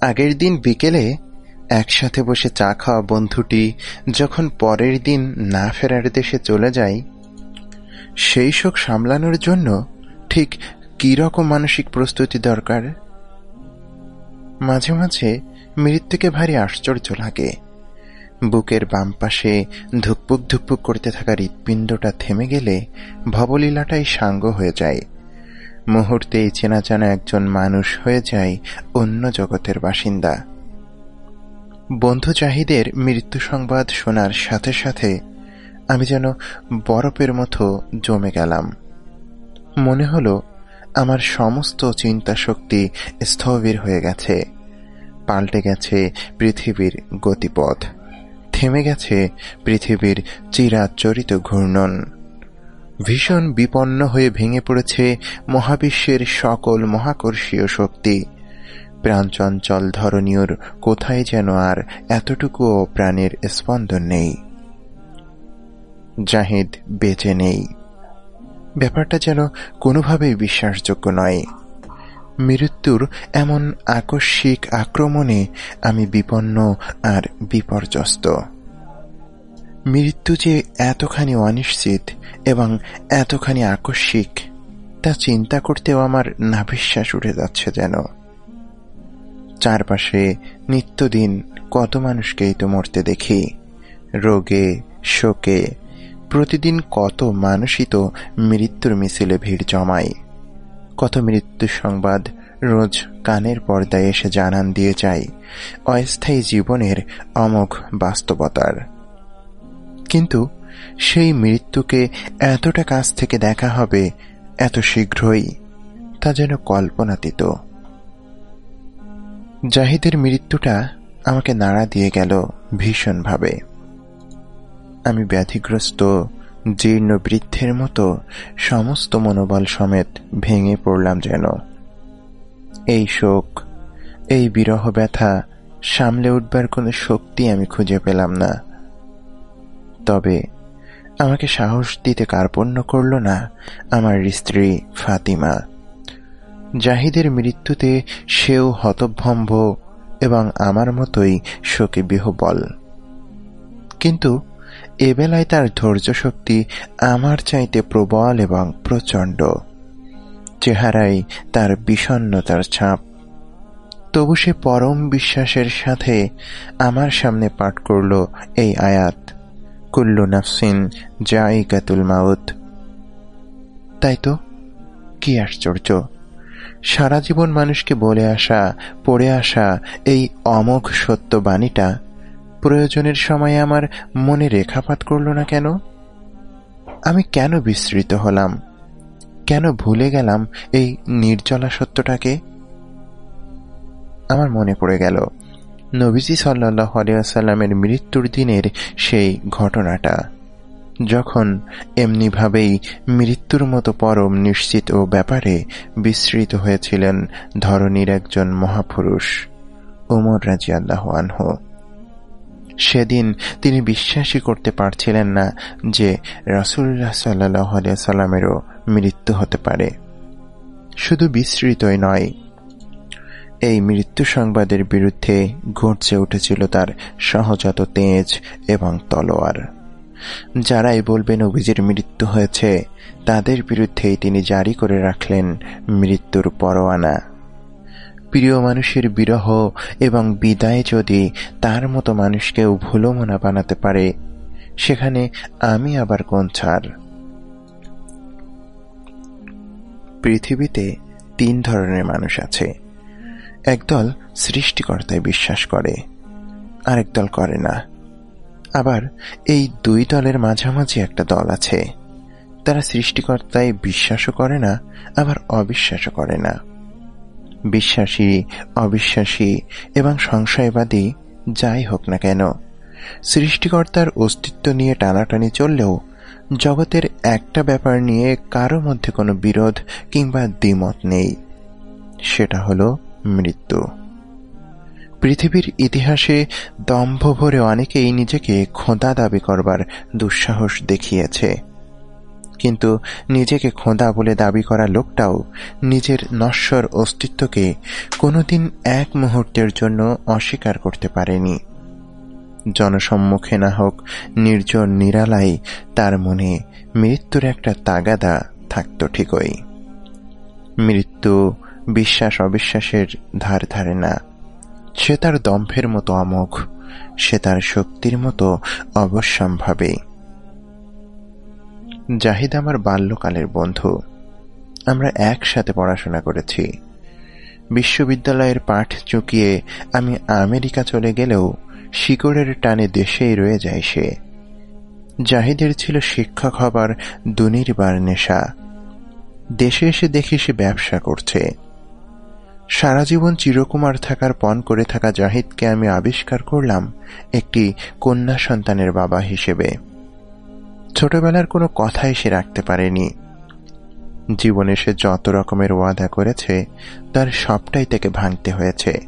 আগের দিন বিকেলে একসাথে বসে চা খাওয়া বন্ধুটি যখন পরের দিন না ফেরার দেশে চলে যায়, সেই শোক সামলানোর জন্য ঠিক কী রকম মানসিক প্রস্তুতি দরকার? মাঝে মাঝে মৃত্যুকে ভারী আশ্চর্য লাগে। বুকের বাম পাশে ধুকপুক ধুকপুক করতে থাকা হৃৎপিণ্ডটা থেমে গেলে ভবলীলাটাই সাঙ্গ হয়ে যায়। মুহূর্তেই চেনা জানা একজন মানুষ হয়ে যায় অন্য জগতের বাসিন্দা। বন্ধু জাহিদের মৃত্যু সংবাদ শোনার সাথে সাথে আমি যেন বরফের মতো জমে গেলাম। মনে হলো আমার সমস্ত চিন্তা শক্তি স্থবির হয়ে গেছে। পাল্টে গেছে পৃথিবীর গতিপথ। থেমে গেছে পৃথিবীর চিরাচরিত ঘূর্ণন। ভীষণ বিপন্ন হয়ে ভেঙে পড়েছে মহাবিশ্বের সকল মহাকর্ষীয় শক্তি। প্রাণচঞ্চল ধরনীয়র কোথায় যেন আর এতটুকুও প্রাণের স্পন্দন নেই। জাহিদ বেঁচে নেই। ব্যাপারটা যেন কোনোভাবেই বিশ্বাসযোগ্য নয়। মৃত্যুর এমন আকস্মিক আক্রমণে আমি বিপন্ন আর বিপর্যস্ত। মৃত্যু যে এতখানি অনিশ্চিত এবং এতখানি আকস্মিক, তা চিন্তা করতেও আমার নাভিশ্বাস উঠে যাচ্ছে যেন। চারপাশে নিত্যদিন কত মানুষকেই তো মরতে দেখি। রোগে, শোকে, প্রতিদিন কত মানুষই তো মৃত্যুর মিছিলে ভিড় জমায়। কত মৃত্যু সংবাদ রোজ কানের পর্দায় এসে জানান দিয়ে যায়, অস্থায়ী জীবনের অমোঘ বাস্তবতার। কিন্তু সেই মৃত্যুকে এতটা কাছ থেকে দেখা হবে এত শীঘ্রই, তা যেন কল্পনাতীত। জাহিদের মৃত্যুটা আমাকে নাড়া দিয়ে গেল ভীষণভাবে। আমি ব্যাধিগ্রস্ত, জীর্ণ বৃদ্ধের মতো সমস্ত মনোবল সমেত ভেঙে পড়লাম যেন। এই শোক, এই বিরহ ব্যথা সামলে উঠবার কোনো শক্তি আমি খুঁজে পেলাম না। তবে আমাকে সাহস দিতে কার্পণ্য করল না আমার স্ত্রী ফাতিমা। জাহিদের মৃত্যুতে সেও হতভম্ব এবং আমার মতোই শোকে বিহবল। কিন্তু এবেলায় তার ধৈর্য শক্তি আমার চাইতে প্রবল এবং প্রচণ্ড। চেহারায় তার বিষণ্নতার ছাপ। তবু সে পরম বিশ্বাসের সাথে আমার সামনে পাঠ করল এই আয়াত। কুল্লু নাফসিন জাইকাতুল মাউত। তাই তো? কি আশ্চর্য। সারা জীবন মানুষকে বলে আসা, পড়ে আসা এই অমোঘ সত্য বাণীটা প্রয়োজনের সময় আমার মনে রেখাপাত করল না কেন? আমি কেন বিস্মৃত হলাম? কেন ভুলে গেলাম এই নির্জলা সত্যটাকে? আমার মনে পড়ে গেল। নবীজি সাল্লাহ আলিয়াসাল্লামের মৃত্যুর দিনের সেই ঘটনাটা। যখন এমনিভাবেই মৃত্যুর মতো পরম নিশ্চিত ও ব্যাপারে বিস্মৃত হয়েছিলেন ধরনীর একজন মহাপুরুষ ওমর রাজি আল্লাহ আনহ। সেদিন তিনি বিশ্বাসই করতে পারছিলেন না যে রাসুল্লাহ সাল্লাহ আলিয়া সাল্লামেরও মৃত্যু হতে পারে। শুধু বিস্মৃতই নয় এই মৃত্যু সংবাদের বিরুদ্ধে ঘটছে উঠেছিল তার সহজাত তেজ এবং তলোয়ার। যারাই বলবেন অভিজির মৃত্যু হয়েছে, তাদের বিরুদ্ধেই তিনি জারি করে রাখলেন মৃত্যুর পরোয়ানা। প্রিয় মানুষের বিরহ এবং বিদায় যদি তার মতো মানুষকেও ভুলোমনা বানাতে পারে, সেখানে আমি আবার কোন ছাড়? পৃথিবীতে তিন ধরনের মানুষ আছে। একদল সৃষ্টিকর্তায় বিশ্বাস করে, আরেক দল করে না। আবার এই দুই দলের মাঝামাঝি একটা দল আছে। তারা সৃষ্টিকর্তায় বিশ্বাসও করে না, আবার অবিশ্বাসও করে না। বিশ্বাসী, অবিশ্বাসী এবং সংশয়বাদী, যাই হোক না কেন, সৃষ্টিকর্তার অস্তিত্ব নিয়ে টানাটানি চললেও জগতের একটা ব্যাপার নিয়ে কারও মধ্যে কোনো বিরোধ কিংবা দ্বিমত নেই। সেটা হলো মৃত্যু। পৃথিবীর ইতিহাসে দম্ভ ভরে অনেকেই নিজেকে খোদা দাবি করবার দুঃসাহস দেখিয়েছে। কিন্তু নিজেকে খোঁদা বলে দাবি করা লোকটাও নিজের নশ্বর অস্তিত্বকে কোনোদিন এক মুহূর্তের জন্য অস্বীকার করতে পারেনি। জনসম্মুখে না হোক নির্জন নিরালাই তার মনে মৃত্যুর একটা তাগাদা থাকত ঠিকই। মৃত্যু বিশ্বাস অবিশ্বাসের ধার ধারে না। সে তার দম্ভের মতো অমোঘ, সে তার শক্তির মতো অবশ্যম্ভাবী। জাহিদ আমার বাল্যকালের বন্ধু। আমরা একসাথে পড়াশোনা করেছি। বিশ্ববিদ্যালয়ের পাঠ চুকিয়ে আমি আমেরিকা চলে গেলেও শিকড়ের টানে দেশেই রয়ে যায় সে। জাহিদের ছিল শিক্ষক হবার দুনির্বার নেশা। দেশে এসে দেখি সে ব্যবসা করছে। সারা জীবন চিরকুমার থাকার পণ করে থাকা জাহিদকে আমি আবিষ্কার করলাম একটি কন্যা সন্তানের বাবা হিসেবে। ছোটবেলার কোনো কথাই সে রাখতে পারেনি। জীবনে সে যত রকমের ওয়াদা করেছে, তার সবটাই তাকে ভাঙতে হয়েছে।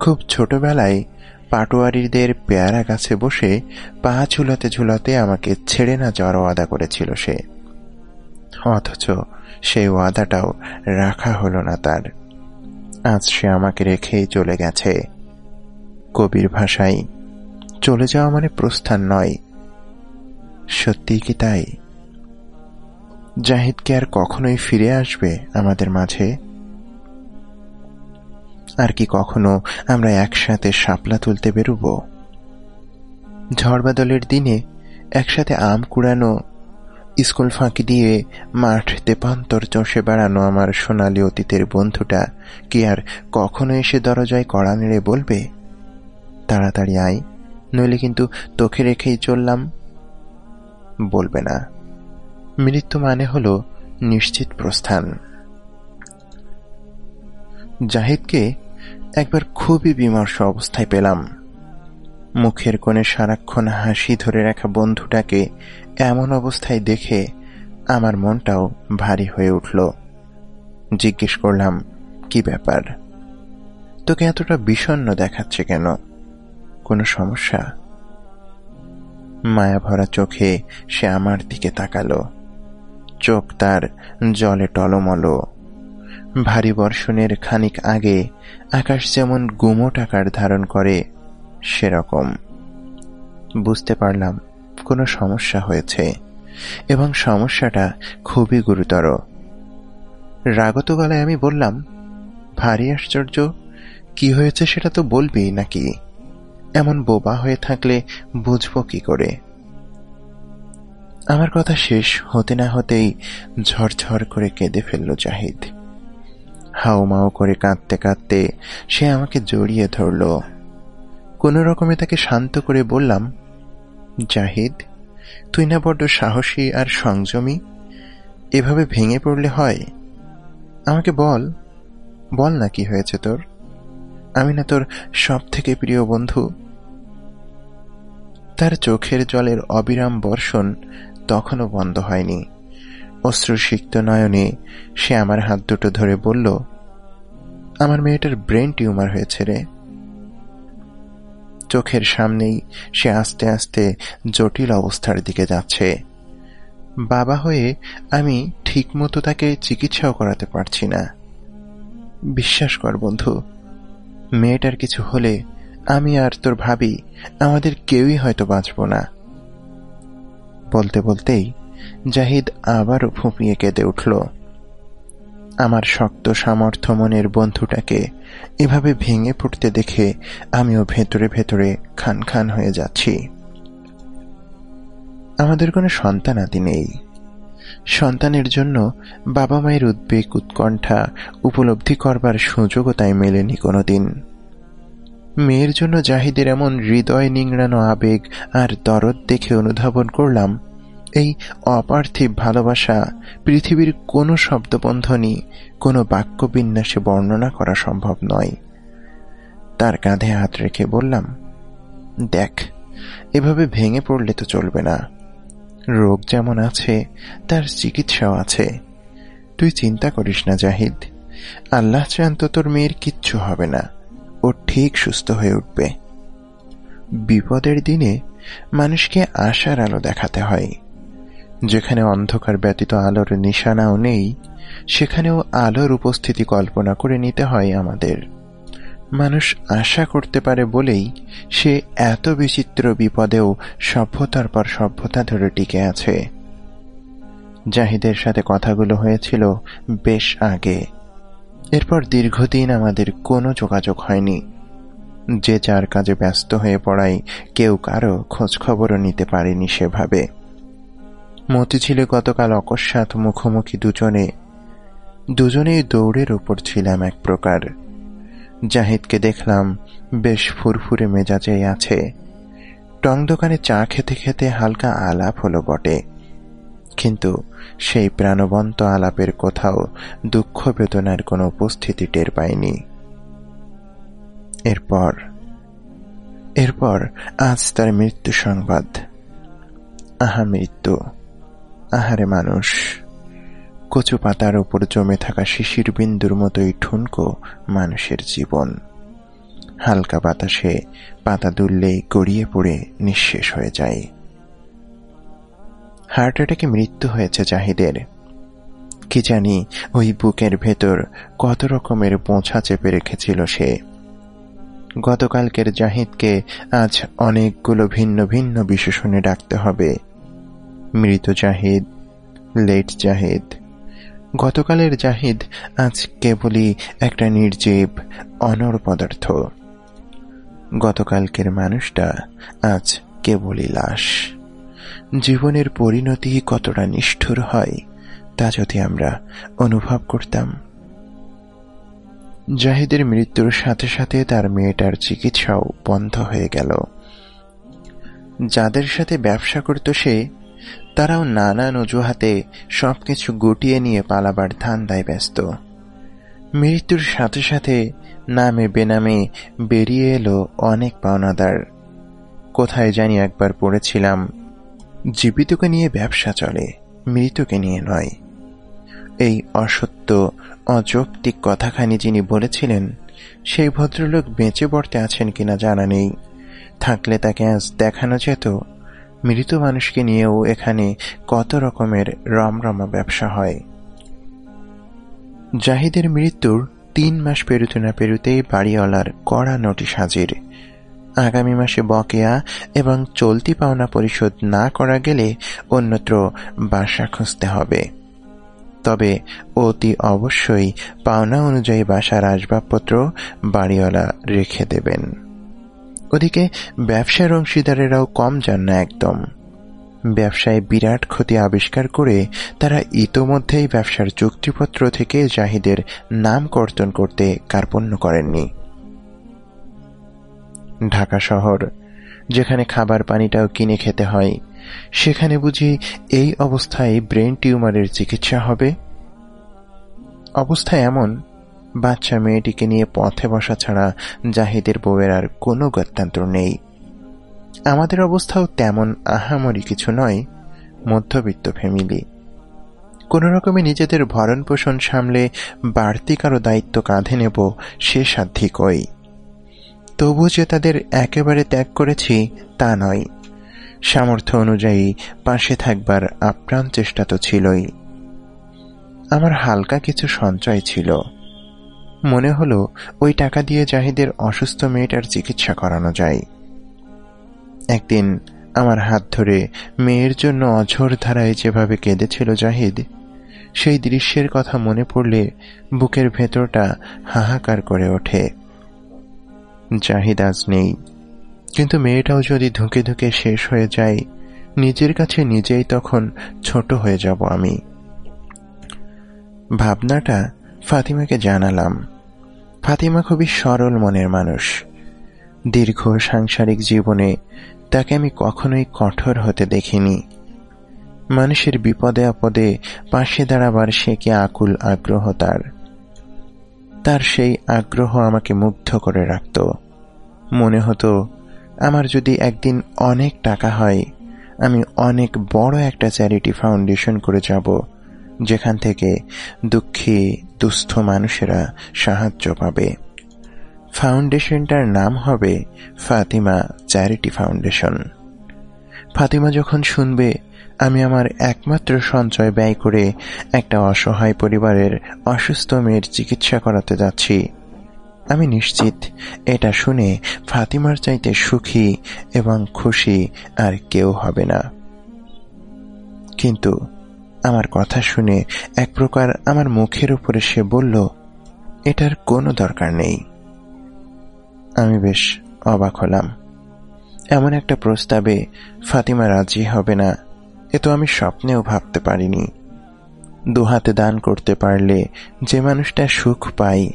খুব ছোটবেলায় পাটোয়ারিদের পেয়ারা গাছে বসে পা ঝুলাতে ঝুলাতে আমাকে ছেড়ে না যাওয়ার ওয়াদা করেছিল সে। অথচ সেই ওয়াদাটাও রাখা হলো না তার। আজ সে আমাকে রেখেই চলে গেছে। কবির ভাষায়, চলে যাওয়া মানে প্রস্থান নয়। সত্যিই কি তাই? জাহিদ কি আর কখনোই ফিরে আসবে আমাদের মাঝে? আর কি কখনো আমরা একসাথে শাপলা তুলতে বেরোব? ঝড়বাদলের দিনে একসাথে আম কুড়ানো স্কুল ফাঁকি দিয়ে মাঠ তেপান্তর চষে বেড়ানো আমার সোনালি অতীতের বন্ধুটা। কি আর কখনো এসে দরজায় কড়া নেড়ে বলবে? তাড়াতাড়ি আয়, নইলে কিন্তু তোকে রেখেই চললাম। বলবে না। মৃত্যু মানে হল নিশ্চিত প্রস্থান। জাহিদকে একবার খুবই বিমর্ষ অবস্থায় পেলাম। মুখের কোণে সারাক্ষণ হাসি ধরে রাখা বন্ধুটাকে এমন অবস্থায় দেখে আমার মনটাও ভারী হয়ে উঠল। জিজ্ঞেস করলাম, কি ব্যাপার? তোকে এতটা বিষণ্ন দেখাচ্ছে কেন? কোনো সমস্যা? মায়া ভরা চোখে সে আমার দিকে তাকালো। চোখ তার জলে টলমল। ভারী বর্ষণের খানিক আগে আকাশ যেমন গুমোট আকার ধারণ করে, সেরকম। বুঝতে পারলাম কোনো সমস্যা হয়েছে এবং সমস্যাটা খুবই গুরুতর। রাগত গলায় আমি বললাম, ভারী আশ্চর্য, কি হয়েছে সেটা তো বলবি নাকি? এমন বোবা হয়ে থাকলে বুঝব কি করে? আমার কথা শেষ হতে না হতেই ঝরঝর করে কেঁদে ফেলল জাহিদ। হাউমাউ করে কাঁদতে কাঁদতে সে আমাকে জড়িয়ে ধরল। কোনো রকমে তাকে শান্ত করে বললাম জাহিদ, তুই না বড্ড সাহসী আর সংযমী? এভাবে ভেঙে পড়লে হয়? আমাকে বল বল না কি হয়েছে তোর। আমি না তোর সব থেকে প্রিয় বন্ধু। তার চোখের জলের অবিরাম বর্ষণ তখনও বন্ধ হয়নি। অশ্রুসিক্ত নয়নে সে আমার হাত দুটো ধরে বলল, আমার মেয়েটার ব্রেন টিউমার হয়েছে রে। চোখের সামনেই সে আস্তে আস্তে জটিল অবস্থার দিকে যাচ্ছে। বাবা হয়ে আমি ঠিকমতো তাকে চিকিৎসাও করাতে পারছি না। বিশ্বাস কর বন্ধু, মেয়েটার কিছু হলে আমি আর তোর ভাবি আমাদের কেউই হয়তো বাঁচব না। বলতে বলতেই জাহিদ আবারও ফুঁপিয়ে কেঁদে উঠল। আমার শক্ত সামর্থ্য মনের বন্ধুটাকে এভাবে ভেঙে পড়তে দেখে আমিও ভেতরে ভেতরে খান খান হয়ে যাচ্ছি। আমাদের কোনো সন্তানাদি নেই। সন্তানের জন্য বাবা মায়ের উদ্বেগ, উৎকণ্ঠা উপলব্ধি করবার সুযোগও তাই মেলেনি কোনোদিন। মেয়ের জন্য জাহিদের এমন হৃদয় নিংড়ানো আবেগ আর দরদ দেখে অনুধাবন করলাম এই অপার্থিব ভালোবাসা পৃথিবীর কোনো শব্দবন্ধনই কোনো বাক্যবিন্যাসে বর্ণনা করা সম্ভব নয়। তার কাঁধে হাত রেখে বললাম, দেখ, এভাবে ভেঙে পড়লে তো চলবে না। রোগ যেমন আছে, তার চিকিৎসাও আছে। তুই চিন্তা করিস না, জাহিদ। আল্লাহ চান তো তোর মেয়ের কিচ্ছু হবে না। ও ঠিক সুস্থ হয়ে উঠবে। বিপদের দিনে মানুষকে আশার আলো দেখাতে হয়। যেখানে অন্ধকার ব্যতীত আলোর নিশানাও নেই, সেখানেও আলোর উপস্থিতি কল্পনা করে নিতে হয় আমাদের। মানুষ আশা করতে পারে বলেই সে এত বিচিত্র বিপদেও সভ্যতার পর সভ্যতা ধরে টিকে আছে। জাহিদের সাথে কথাগুলো হয়েছিল বেশ আগে। এরপর দীর্ঘদিন আমাদের কোনো যোগাযোগ হয়নি। যে যার কাজে ব্যস্ত হয়ে পড়ায় কেউ কারও খোঁজখবরও নিতে পারেনি সেভাবে। মতি ছিল গতকাল অকস্মাৎ মুখোমুখি দুজনে, দুজনেই দৌড়ের উপর ছিলাম এক প্রকার। জাহিদকে দেখলাম বেশ ফুরফুরে মেজাজেই আছে। টং দোকানে চা খেতে খেতে হালকা আলাপ হলো বটে। কিন্তু সেই প্রাণবন্ত আলাপের কোথাও দুঃখ বেদনার কোনো উপস্থিতি টের পায়নি এরপর এরপর আজ তার মৃত্যু সংবাদ। আহা, মৃত্যু। আহারে মানুষ, কচু পাতার ওপর জমে থাকা শিশির বিন্দুর মতোই ঠুনকো মানুষের জীবন। হালকা বাতাসে পাতা দুললেই গড়িয়ে পড়ে নিঃশেষ হয়ে যায়। হার্ট অ্যাটাকে মৃত্যু হয়েছে জাহিদের। কি জানি ওই বুকের ভেতর কত রকমের পোঁছা চেপে রেখেছিল সে। গতকালকের জাহিদকে আজ অনেকগুলো ভিন্ন ভিন্ন বিশেষণে ডাকতে হবে। মৃত জাহিদ, লেট জাহিদ। গতকালের জাহিদ আজ কেবলই একটা নির্জীব অনর পদার্থ। গতকালকের মানুষটা আজ কেবলই লাশ। জীবনের পরিণতি কতটা নিষ্ঠুর হয়, তা যদি আমরা অনুভব করতাম। জাহিদের মৃত্যুর সাথে সাথে তার মেয়েটার চিকিৎসাও বন্ধ হয়ে গেল। যাদের সাথে ব্যবসা করত সে তারাও নানান অজুহাতে সবকিছু গুটিয়ে নিয়ে পালাবার ধান্দায় ব্যস্ত। মৃত্যুর সাথে সাথে নামে বেনামে বেরিয়ে এলো অনেক পাওনাদার। কোথায় জানি একবার পড়েছিলাম, জীবিতকে নিয়ে ব্যবসা চলে মৃতকে নিয়ে নয়। এই অসত্য, অযৌক্তিক কথাখানি যিনি বলেছিলেন, সেই ভদ্রলোক বেঁচে পড়তে আছেন কিনা জানা নেই। থাকলে তাকে আজ দেখানো যেত মৃত মানুষকে নিয়েও এখানে কত রকমের রমরমা ব্যবসা হয়। জাহিদের মৃত্যুর তিন মাস পেরুতে না পেরুতেই বাড়িওয়ালার কড়া নোটিশ হাজির। আগামী মাসে বকেয়া এবং চলতি পাওনা পরিশোধ না করা গেলে অন্যত্র বাসা খুঁজতে হবে। তবে অতি অবশ্যই পাওনা অনুযায়ী বাসার আসবাবপত্র বাড়িওয়ালা রেখে দেবেন। ওদিকে ব্যবসার অংশীদারেরাও কম যান না একদম। ব্যবসায় বিরাট ক্ষতি আবিষ্কার করে তারা ইতোমধ্যেই ব্যবসার চুক্তিপত্র থেকে জাহিদের নাম কর্তন করতে কার্পণ্য করেননি। ঢাকা শহর, যেখানে খাবার পানিটাও কিনে খেতে হয়, সেখানে বুঝি এই অবস্থায় ব্রেন টিউমারের চিকিৎসা হবে? অবস্থা এমন বাচ্চা মেয়েটিকে নিয়ে পথে বসা ছাড়া জাহিদের বউয়ের আর কোনো গত্যান্তর নেই। আমাদের অবস্থাও তেমন আহামরি কিছু নয়, মধ্যবিত্ত ফ্যামিলি। কোনো রকমে নিজেদের ভরণ পোষণ সামলে বাড়তি কারও দায়িত্ব কাঁধে নেব সে সাধ্যিকই। তবু যে তাদের একেবারে ত্যাগ করেছি, তা নয়। সামর্থ্য অনুযায়ী পাশে থাকবার আপ্রাণ চেষ্টা তো ছিলই। আমার হালকা কিছু সঞ্চয় ছিল। মনে হলো, ওই টাকা দিয়ে জাহিদের অসুস্থ মেয়েটার চিকিৎসা করানো যায়। একদিন আমার হাত ধরে মেয়ের জন্য অঝোর ধারায় যেভাবে কেঁদেছিল জাহিদ, সেই দৃশ্যের কথা মনে পড়লে বুকের ভেতরটা হাহাকার করে ওঠে। জাহিদ আজ নেই, কিন্তু মেয়েটাও যদি ধুকে ধুকে শেষ হয়ে যায়, নিজের কাছে নিজেই তখন ছোট হয়ে যাব আমি। ভাবনাটা ফাতিমাকে জানালাম। ফাতিমা খুবই সরল মনের মানুষ। দীর্ঘ সাংসারিক জীবনে তাকে আমি কখনোই কঠোর হতে দেখিনি। মানুষের বিপদে আপদে পাশে দাঁড়াবার সে কি আকুল আগ্রহ তার? তার সেই আগ্রহ আমাকে মুগ্ধ করে রাখত। মনে হতো, আমার যদি একদিন অনেক টাকা হয়, আমি অনেক বড় একটা চ্যারিটি ফাউন্ডেশন করে যাব, যেখান থেকে দুঃখী দুস্থ মানুষেরা সাহায্য পাবে। ফাউন্ডেশনটার নাম হবে ফাতিমা চ্যারিটি ফাউন্ডেশন। ফাতিমা যখন শুনবে, আমি আমার একমাত্র সঞ্চয় ব্যয় করে একটা অসহায় পরিবারের অসুস্থ মেয়ের চিকিৎসা করাতে যাচ্ছি। আমি নিশ্চিত এটা শুনে ফাতিমার চাইতে সুখী এবং খুশি আর কেউ হবে না। কিন্তু আমার কথা শুনে এক প্রকার আমার মুখের উপরে সে বলল, এটার কোনো দরকার নেই। আমি বেশ অবাক হলাম। এমন একটা প্রস্তাবে ফাতিমা রাজি হবে না, এ তো আমি স্বপ্নেও ভাবতে পারিনি। দুহাতে দান করতে পারলে যে মানুষটা সুখ পাই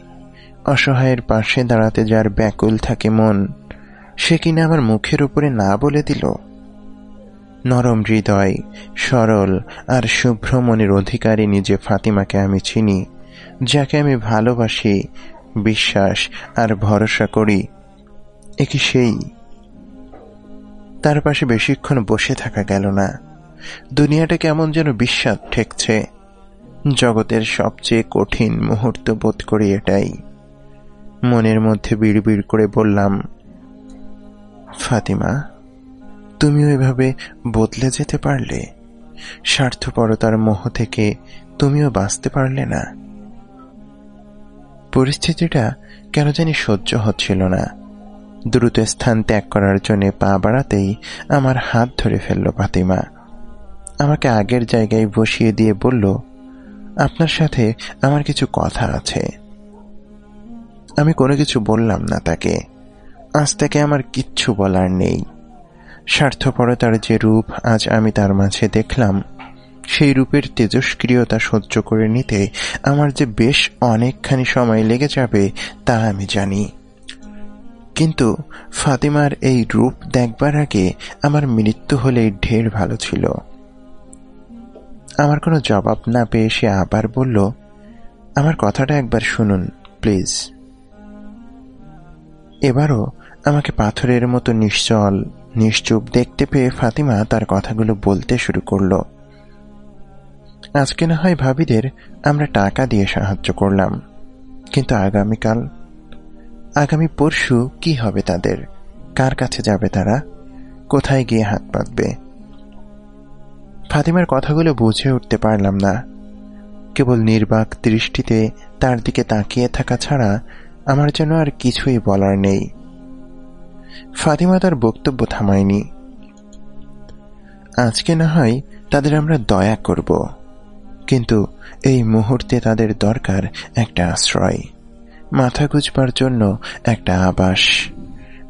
অসহায়ের পাশে দাঁড়াতে যার ব্যাকুল থাকে মন, সে কিনা আমার মুখের উপরে না বলে দিল? নরম হৃদয়, সরল আর শুভ্র মনের অধিকারী নিজে ফাতিমাকে আমি চিনি, যাকে আমি ভালোবাসি, বিশ্বাস আর ভরসা করি। এ কি সেই? তার পাশে বেশিক্ষণ বসে থাকা গেল না। দুনিয়াটা কেমন যেন বিশ্বাস ঠেকছে। জগতের সবচেয়ে কঠিন মুহূর্ত বোধ করি এটাই। মনের মধ্যে বিড়বিড় করে বললাম, ফাতিমা তুমিও এভাবে বদলে যেতে পারলে। স্বার্থপরতার মোহ থেকে তুমিও বাঁচতে পারলে না। পরিস্থিতিটা কেন জানি সহ্য হচ্ছিল না। দ্রুত স্থান ত্যাগ করার জন্য পা বাড়াতেই আমার হাত ধরে ফেলল ফাতিমা। আমাকে আগের জায়গায় বসিয়ে দিয়ে বলল, আপনার সাথে আমার কিছু কথা আছে। আমি কোনো কিছু বললাম না তাকে। আজ থেকে আমার কিচ্ছু বলার নেই। স্বার্থপরতার যে রূপ আজ আমি তার মাঝে দেখলাম, সেই রূপের তেজস্ক্রিয়তা সহ্য করে নিতে আমার যে বেশ অনেকখানি সময় লেগে যাবে, তা আমি জানি। কিন্তু ফাতিমার এই রূপ দেখবার আগে আমার মৃত্যু হলেই ঢের ভালো ছিল। আমার কোনো জবাব না পেয়ে সে আবার বলল, আমার কথাটা একবার শুনুন, প্লিজ। এবারও আমাকে পাথরের মতো নিশ্চল, নিশ্চুপ দেখতে পেয়ে ফাতিমা তার কথাগুলো বলতে শুরু করল। আজকে না হয় ভাবিদের আমরা টাকা দিয়ে সাহায্য করলাম। কিন্তু আগামীকাল, আগামী পরশু কি হবে তাদের? কার কাছে যাবে তারা? কোথায় গিয়ে হাত পাতবে ফাতিমার কথাগুলো বুঝে উঠতে পারলাম না। কেবল নির্বাক দৃষ্টিতে তার দিকে তাকিয়ে থাকা ছাড়া আমার যেন আর কিছুই বলার নেই। ফাতিমা তার বক্তব্য থামায়নি। আজকে না হয় তাদের আমরা দয়া করব। কিন্তু এই মুহূর্তে তাদের দরকার একটা আশ্রয়। মাথা গুজবার জন্য একটা আবাস।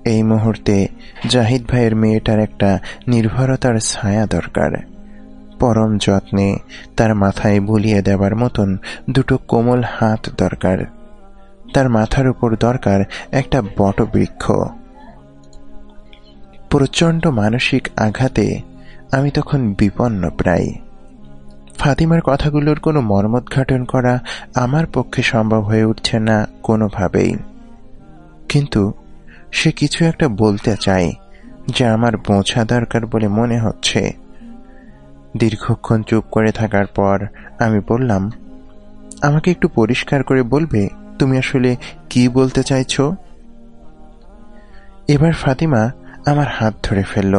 এই মুহূর্তে জাহিদ ভাইয়ের মেয়েটার একটা নির্ভরতার ছায়া দরকার। পরম যত্নে তার মাথায় বুলিয়ে দেবার মতন দুটো কোমল হাত দরকার। তার মাথার উপর দরকার একটা বটবৃক্ষ। প্রচণ্ড মানসিক আঘাতে আমি তখন বিপন্ন প্রায়। ফাতিমার কথাগুলোর কোনো মর্মোদ্ঘাটন করা আমার পক্ষে সম্ভব হয়ে উঠছে না কোনোভাবেই। কিন্তু সে কিছু একটা বলতে চায়, যা আমার বোঝা দরকার বলে মনে হচ্ছে। দীর্ঘক্ষণ চুপ করে থাকার পর আমি বললাম, আমাকে একটু পরিষ্কার করে বলবে তুমি আসলে কি বলতে চাইছ? এবার ফাতিমা আমার হাত ধরে ফেলল।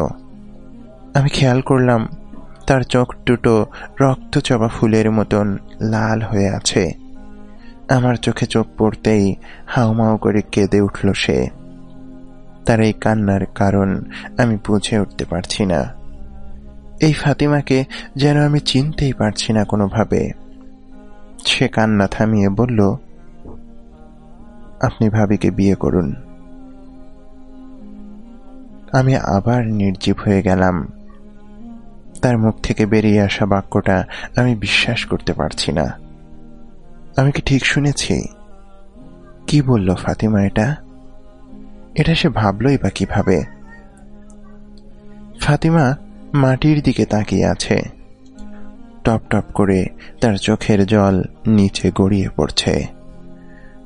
আমি খেয়াল করলাম, তার চোখ দুটো রক্তচবা ফুলের মতন লাল হয়ে আছে। আমার চোখে চোখ পড়তেই হাউমাউ করে কেঁদে উঠল সে। তার এই কান্নার কারণ আমি বুঝে উঠতে পারছি না। এই ফাতিমাকে যেন আমি চিনতেই পারছি না কোনোভাবে। সে কান্না থামিয়ে বলল, আপনি ভাবিকে বিয়ে করুন। আমি আবার নির্জীব হয়ে গেলাম। তার মুখ থেকে বেরিয়ে আসা বাক্যটা আমি বিশ্বাস করতে পারছি না। আমি কি ঠিক শুনেছি? কি বলল ফাতিমা এটা? এটা সে ভাবলই বা কীভাবে? ফাতিমা মাটির দিকে তাকিয়ে আছে। টপ টপ করে তার চোখের জল নিচে গড়িয়ে পড়ছে।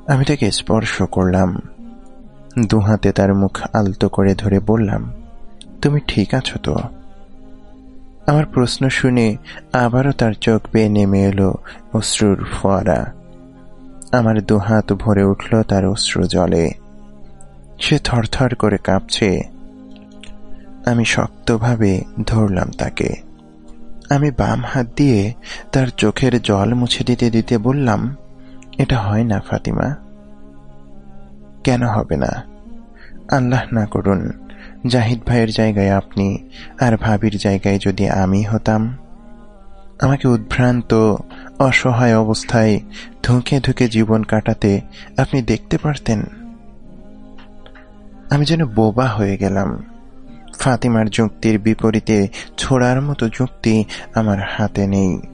আমি তাকে স্পর্শ করলাম। দুহাতে তার মুখ আলতো করে ধরে বললাম, তুমি ঠিক আছো তো? আমার প্রশ্ন শুনে আবারও তার চোখ বেয়ে নেমে এলো অশ্রুর ফোয়ারা। আমার দুহাত ভরে উঠল তার অশ্রু জলে। সে থরথর করে কাঁপছে। আমি শক্তভাবে ধরলাম তাকে। আমি বাম হাত দিয়ে তার চোখের জল মুছে দিতে দিতে বললাম, এটা হয় না, ফাতিমা। কেন হবে না? আল্লাহ না করুন, জাহিদ ভাইয়ের জায়গায় আপনি আর ভাবির জায়গায় যদি আমি হতাম? আমাকে উদ্ভ্রান্ত, অসহায় অবস্থায় ধুঁকে ধুঁকে জীবন কাটাতে আপনি দেখতে পারতেন? আমি যেন বোবা হয়ে গেলাম। ফাতিমার যুক্তির বিপরীতে ছোড়ার মতো যুক্তি আমার হাতে নেই।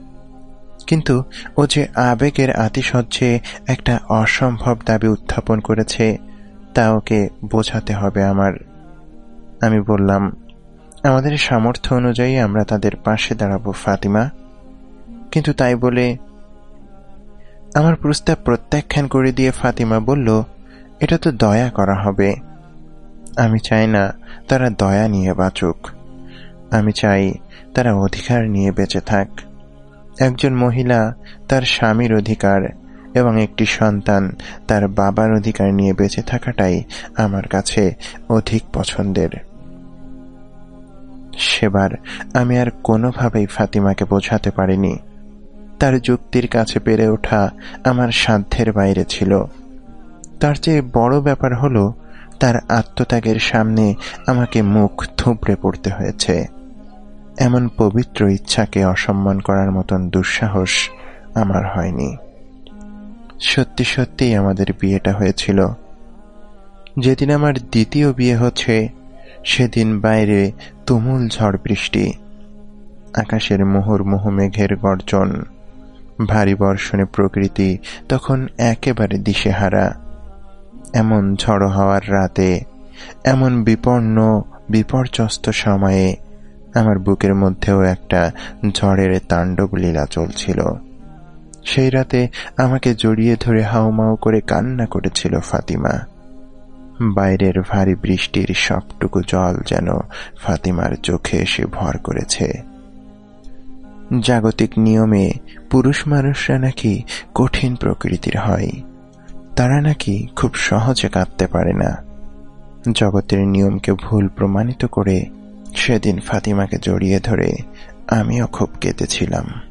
কিন্তু ও যে আবেগের আতিশয্যে একটা অসম্ভব দাবি উত্থাপন করেছে, তা ওকে বোঝাতে হবে আমার। আমি বললাম, আমাদের সামর্থ্য অনুযায়ী আমরা তাদের পাশে দাঁড়াবো, ফাতিমা। কিন্তু তাই বলে আমার প্রস্তাব প্রত্যাখ্যান করে দিয়ে ফাতিমা বলল, এটা তো দয়া করা হবে। আমি চাই না তারা দয়া নিয়ে বাঁচুক। আমি চাই তারা অধিকার নিয়ে বেঁচে থাক। একজন মহিলা তার স্বামীর অধিকার এবং একটি সন্তান তার বাবার অধিকার নিয়ে বেঁচে থাকাটাই আমার কাছে অধিক পছন্দের। সেবার আমি আর কোনোভাবেই ফাতিমাকে বোঝাতে পারিনি। তার যুক্তির কাছে পেরে ওঠা আমার সাধ্যের বাইরে ছিল। তার চেয়ে বড় ব্যাপার হলো, তার আত্মত্যাগের সামনে আমাকে মুখ থুবড়ে পড়তে হয়েছে। এমন পবিত্র ইচ্ছাকে অসম্মান করার মতন দুঃসাহস আমার হয়নি। সত্যি সত্যিই আমাদের বিয়েটা হয়েছিল। যেদিন আমার দ্বিতীয় বিয়ে হচ্ছে, সেদিন বাইরে তুমুল ঝড় বৃষ্টি, আকাশের মোহর মেঘের গর্জন, ভারী বর্ষণে প্রকৃতি তখন একেবারে দিশেহারা। এমন ঝড়ো হওয়ার রাতে, এমন বিপন্ন, বিপর্যস্ত সময়ে আমার বুকের মধ্যেও একটা ঝড়ের তাণ্ডব লীলা চলছিল। সেই রাতে আমাকে জড়িয়ে ধরে হাউমাউ করে কান্না করেছিল ফাতিমা। বাইরের ভারী বৃষ্টির সবটুকু জল যেন ফাতিমার চোখে এসে ভর করেছে। জাগতিক নিয়মে পুরুষ মানুষরা নাকি কঠিন প্রকৃতির হয়। তারা নাকি খুব সহজে কাঁদতে পারে না। জগতের নিয়মকে ভুল প্রমাণিত করে সেদিন ফাতিমাকে জড়িয়ে ধরে আমিও খুব কেঁদেছিলাম।